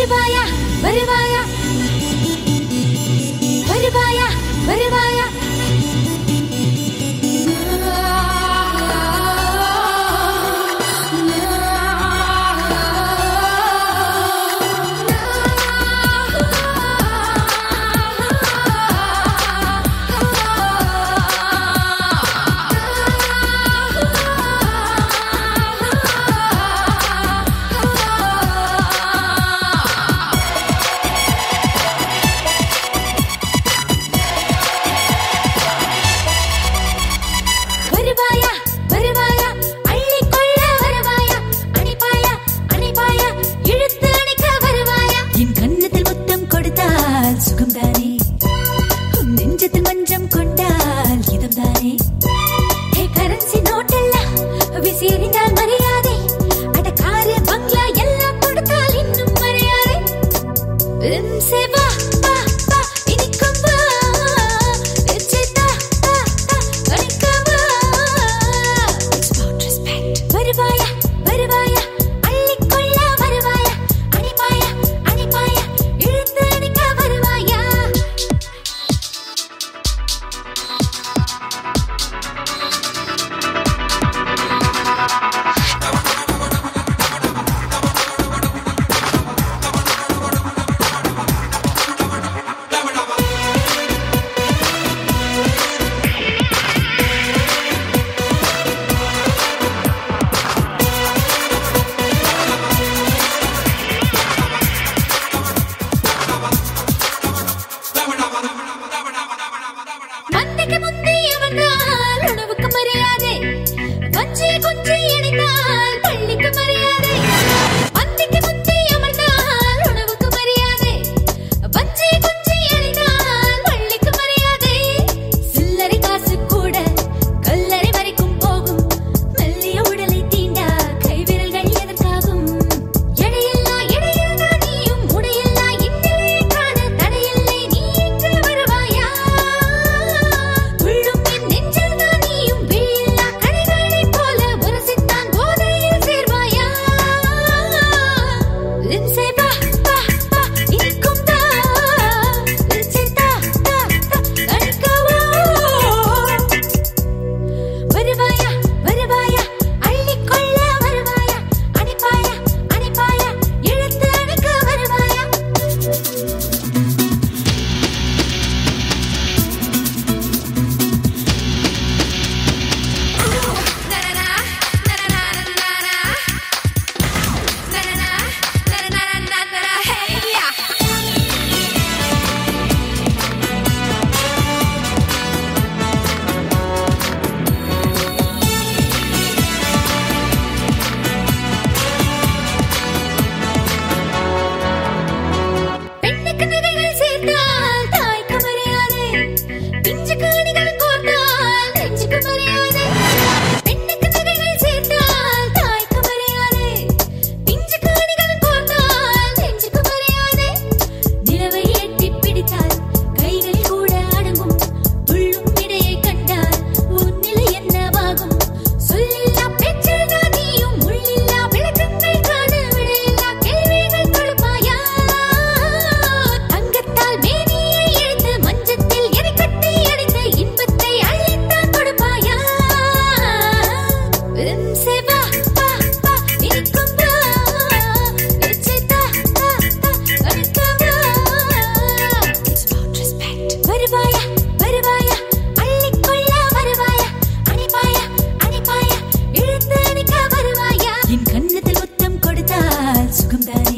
Varuvaayaa Varuvaayaa Varuvaayaa Varuvaayaa I'm va. 조금 달